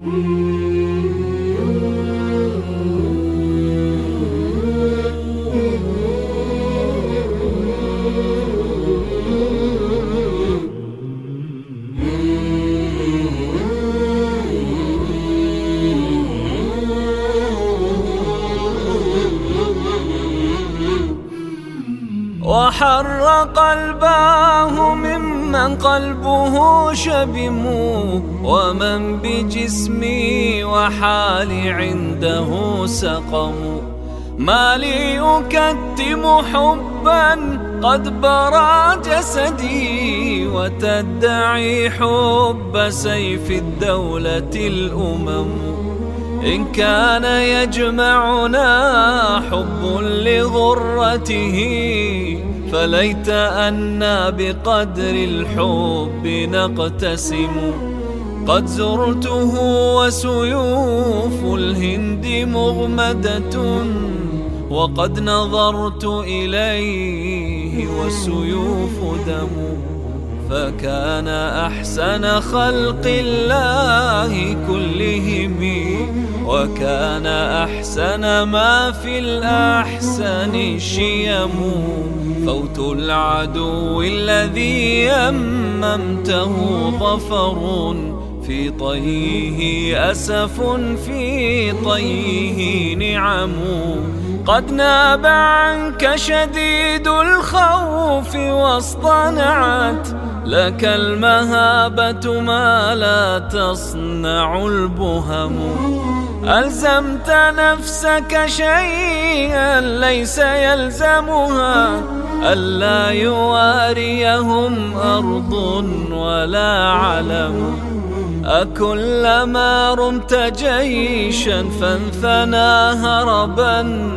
وحر قلباه ممن قلبه شبم ومن بجسمي وحالي عنده سقم ما لي أكتم حبا قد برى جسدي وتدعي حب سيف الدولة الأمم إن كان يجمعنا حب لغرته فليت أنا بقدر الحب نقتسم. قد زرته وسيوف الهند مغمدة وقد نظرت إليه والسيوف دم. فكان أحسن خلق الله كلهم وكان أحسن ما في الأحسن شيم. فوت العدو الذي يممته ظفر في طيه أسف في طيه نعم. قد ناب عنك شديد الخوف واصطنعت لك المهابة ما لا تصنع البهم. ألزمت نفسك شيئا ليس يلزمها. ألا يواريهم أرض ولا علم. أكلما رمت جيشا فانثنى هربا.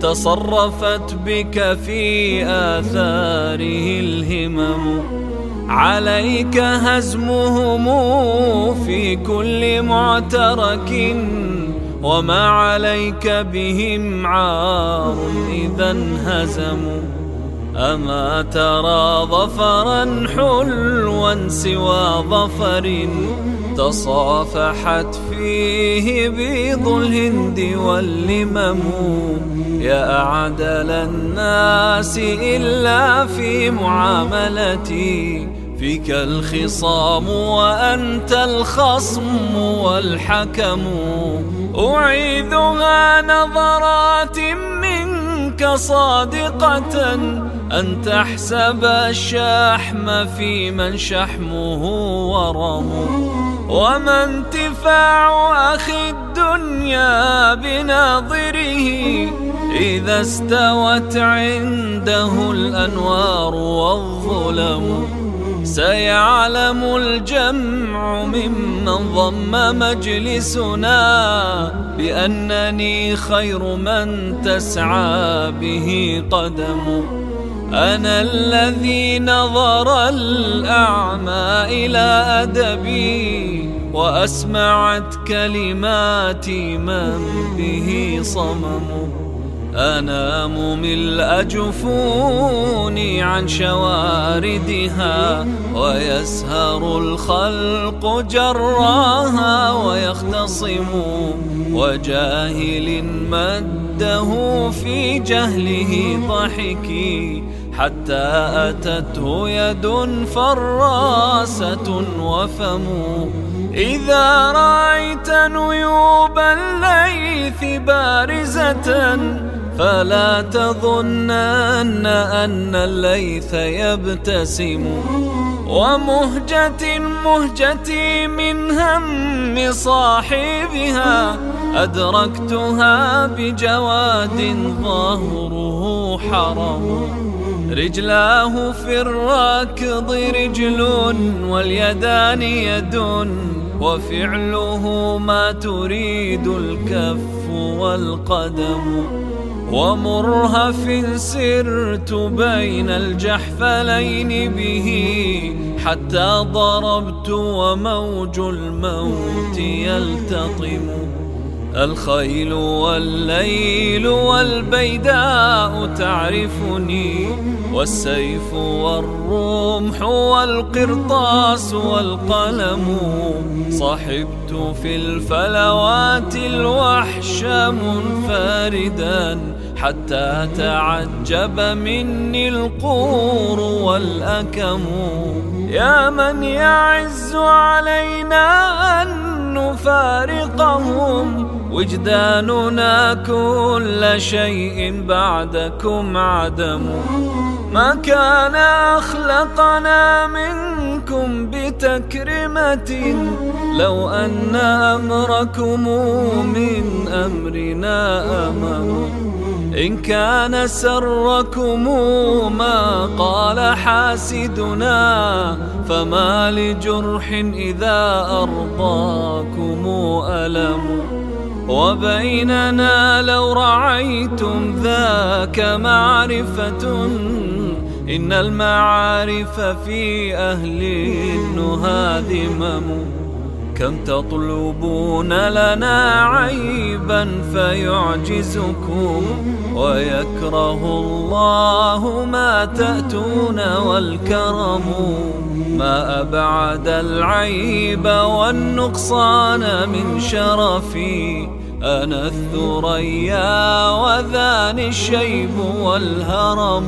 تصرفت بك في آثاره الهمم. عليك هزمهم في كل معترك وما عليك بهم عار إذا انهزموا. أما ترى ظفرا حلوا سوى ظفر تصافحت فيه بيض الهند واللمم. يا أعدل الناس إلا في معاملتي. فيك الخصام وأنت الخصم والحكم. أعيذها نظرات منك صادقة. أن تحسب الشحم في من شحمه ورم. وما انتفاع أخي الدنيا بناظره. إذا استوت عنده الأنوار والظلم. سيعلم الجمع ممن ضم مجلسنا بأنني خير من تسعى به قدم. أنا الذي نظر الأعمى إلى أدبي وأسمعت كلماتي من به صمم. أنام ملء جفوني عن شواردها ويسهر الخلق جراها ويختصم وجاهل مده في جهله ضحكي حتى أتته يد فراسة وفم. إذا رأيت نيوب الليث بارزة فلا تظنن أن الليث يبتسم. ومهجة مهجتي من هم صاحبها أدركتها بجواد ظهره حرم. رجلاه في الركض رجل واليدان يد وفعله ما تريد الكف والقدم. ومرهف سرت بين الجحفلين به حتى ضربت وموج الموت يلتطم. الخيل والليل والبيداء تعرفني والسيف والرمح والقرطاس والقلم. صحبت في الفلوات الوحش منفردا حتى تعجب مني القور والأكم. يا من يعز علينا أن نفارقهم وجداننا كل شيء بعدكم عدم. ما كان أخلقنا منكم بتكرمة لو أن أمركم من أمرنا أمم. إن كان سركم ما قال حاسدنا فما لجرح إذا أرضاكم ألم. وبيننا لو رعيتم ذاك معرفة إن المعارف في أهل النهى ذمم. كم تطلبون لنا عيبا فيعجزكم ويكره الله ما تأتون والكرم ما أبعد العيب والنقصان من شرفي أنا الثريا وذان الشيب والهرم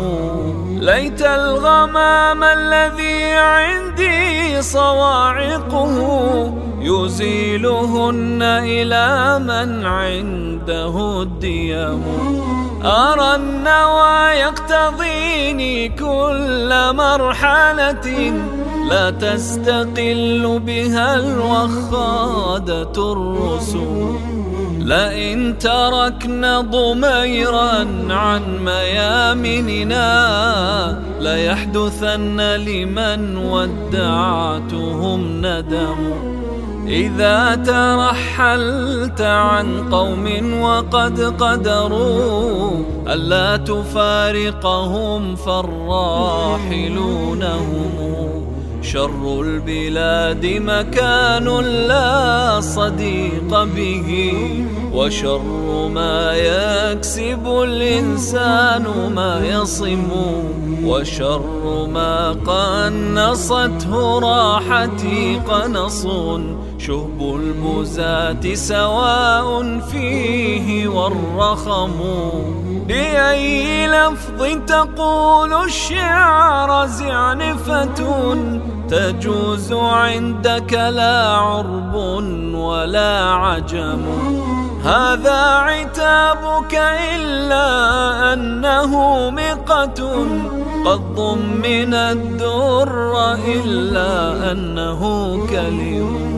ليت الغمام الذي عندي صواعقه يزيلهن إلى من عنده الديم. أرى النوى يقتضيني كل مرحلة. لا تستقل بها الوخادة الرسل لئن تركنا ضميرا عن ميامننا ليحدثن لمن ودعتهم ندم. إذا ترحلت عن قوم وقد قدروا ألا تفارقهم فالراحلون هم شر البلاد مكان لا صديق به وشر ما يكسب الإنسان ما يصم وشر ما قنصته راحتي قنص. شهب البزاة سواء فيه والرخم. بأي لفظ تقول الشعر زعنفة تجوز عندك لا عرب ولا عجم. هذا عتابك إلا أنه مقة قد ضمن الدر إلا أنه كلم.